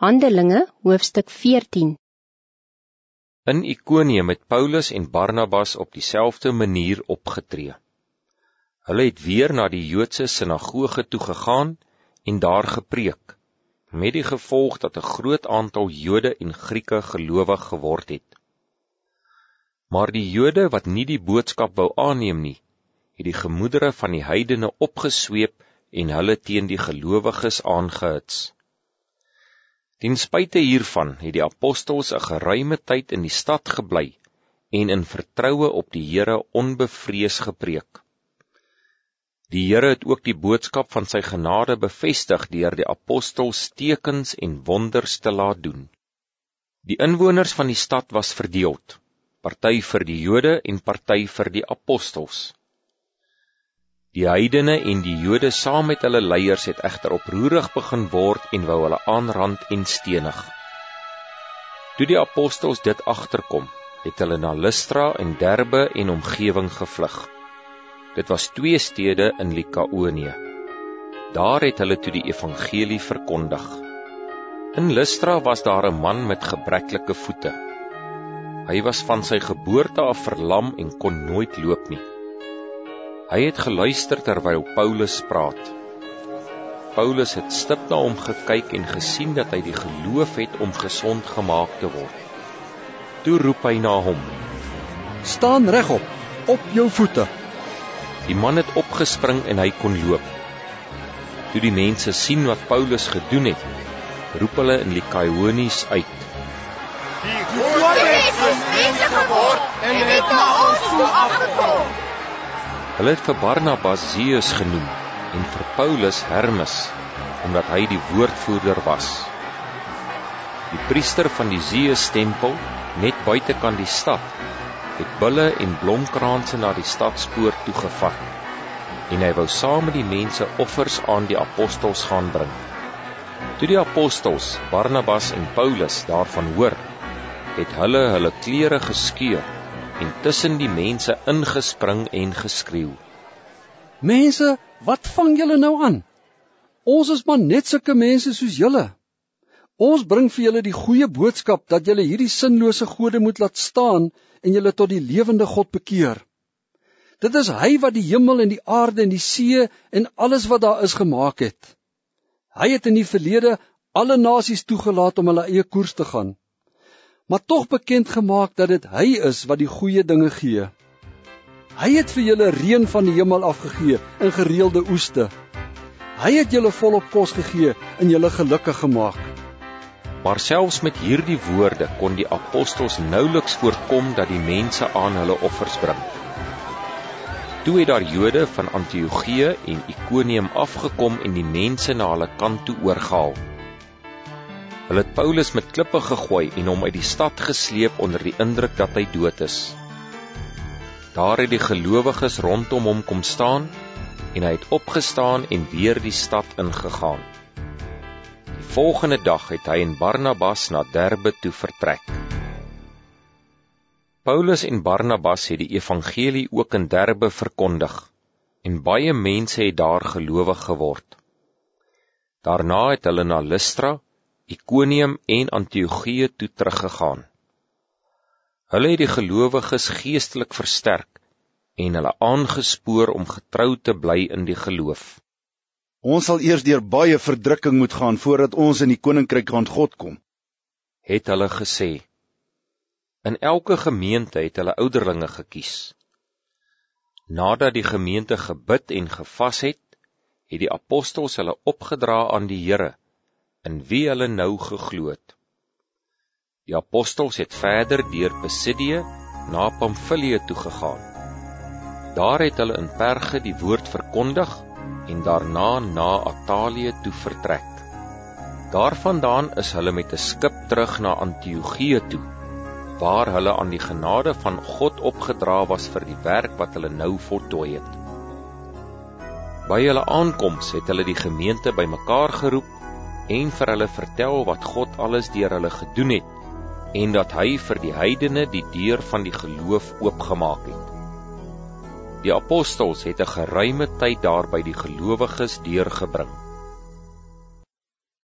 Handelinge hoofstuk 14 In Ikonium het Paulus en Barnabas op dieselfde manier opgetree. Hulle het weer na die Joodse sinagoge toe gegaan en daar gepreek, met die gevolg dat 'n groot aantal Jode en Grieke gelowig geword het. Maar die Jode wat nie die boodskap wou aanneem nie, het die gemoedere van die heidene opgesweep en hulle teen die gelowiges aangehits. Ten spyte hiervan het die apostels 'n geruime tyd in die stad gebly en in vertroue op die Here onbevrees gepreek. Die Here het ook die boodskap van sy genade bevestig deur die apostels tekens en wonders te laat doen. Die inwoners van die stad was verdeeld, party vir die Jode en party vir die apostels. Die heidene en die Jode saam met hulle leiers het egter oproerig begin word en wou hulle aanrand en stenig. Toe die apostels dit agterkom, het hulle na Lystra en Derbe en omgewing gevlug. Dit was twee stede in Likaonie. Daar het hulle toe die evangelie verkondig. In Lystra was daar 'n man met gebreklike voete. Hy was van sy geboorte af verlam en kon nooit loop nie. Hy het geluister terwyl Paulus praat. Paulus het stip na hom gekyk en gesien dat hy die geloof het om gesond gemaak te word. Toe roep hy na hom: "Staan regop, op jou voete." Die man het opgespring en hy kon loop. Toe die mense sien wat Paulus gedoen het, roep hulle in Likaonies uit: "Die Here het mens geword en het na ons toe afgekom." Hulle het vir Barnabas Zeus genoem en vir Paulus Hermes omdat hy die woordvoerder was. Die priester van die Zeus tempel net buitekant die stad het bulle en blomkranse na die stadspoort toe gevat en hy wou saam met die mense offers aan die apostels gaan bring. Toe die apostels Barnabas en Paulus daarvan hoor, het hulle hulle klere geskeur en tussen die mense ingespring en geskreeu. Mense, wat vang julle nou aan? Ons is maar net sulke mense soos julle. Ons bring vir julle die goeie boodskap dat julle hierdie sinlose gode moet laat staan en julle tot die lewende God bekeer. Dit is hy wat die hemel en die aarde en die see en alles wat daar is gemaak het. Hy het in die verlede alle nasies toegelaat om hulle eie koers te gaan maar tog bekend gemaak dat dit hy is wat die goeie dinge gee. Hy het vir julle reën van die hemel afgegee in gereelde oeste. Hy het julle volop kos gegee en julle gelukkig gemaak. Maar selfs met hierdie woorde kon die apostels nouliks voorkom dat die mense aan hulle offers bring. Toe het daar Jode van Antiochië en Ikonium afgekom en die mense na hulle kant toe oorgehaal. Hulle het Paulus met klippe gegooi en hom uit die stad gesleep onder die indruk dat hy dood is. Daar het die gelowiges rondom hom kom staan en hy het opgestaan en weer die stad ingegaan. Die volgende dag het hy en Barnabas na Derbe toe vertrek. Paulus en Barnabas het die evangelie ook in Derbe verkondig en baie mense het daar gelowig geword. Daarna het hulle na Lystra Ikonium en Antiochië toe teruggegaan. Hulle het die gelowiges geestelik versterk en hulle aangespoor om getrou te bly in die geloof. Ons sal eers deur baie verdrukking moet gaan voordat ons in die koninkryk van God kom, het hulle gesê. In elke gemeente het hulle ouderlinge gekies. Nadat die gemeente gebid en gevas het, het die apostels hulle opgedra aan die Here in wie hulle nou geglo het. Die apostels het verder deur Pisidië na Pamfilië toe gegaan. Daar het hulle in Perge die woord verkondig en daarna na Atalië toe vertrek. Daarvandaan is hulle met 'n skip terug na Antiochië toe, waar hulle aan die genade van God opgedra was vir die werk wat hulle nou voltooi het. By hulle aankoms het hulle die gemeente bymekaar geroep en vir hulle vertel wat God alles deur hulle gedoen het en dat hy vir die heidene die deur van die geloof oopgemaak het. Die apostels het 'n geruime tyd daar by die gelowiges deurgebring.